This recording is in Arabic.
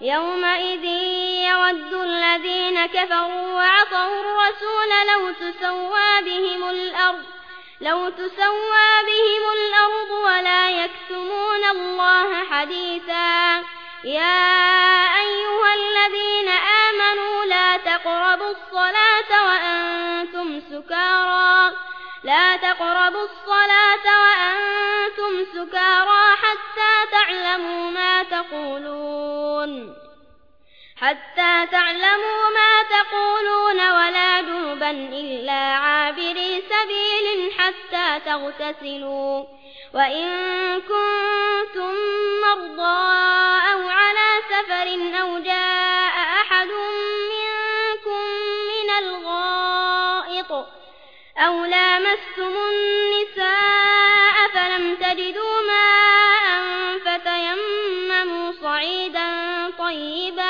يومئذ يود الذين كفروا وعصوا الرسول لو تسوى بهم الأرض لو تسوى بهم الأرض ولا يكتمون الله حديثا. يا أيها الذين آمنوا لا تقربوا الصلاة وأنتم سكارى لا تقربوا الصلاة وأنتم سكارى. حتى تعلموا ما تقولون ولا جنبا إلا عابري سبيل حتى تغتسلوا. وإن كنتم مرضى أو على سفر أو جاء أحد منكم من الغائط أو لامستم النساء فلم تجدوا ماء فتيمموا صعيدا طيبا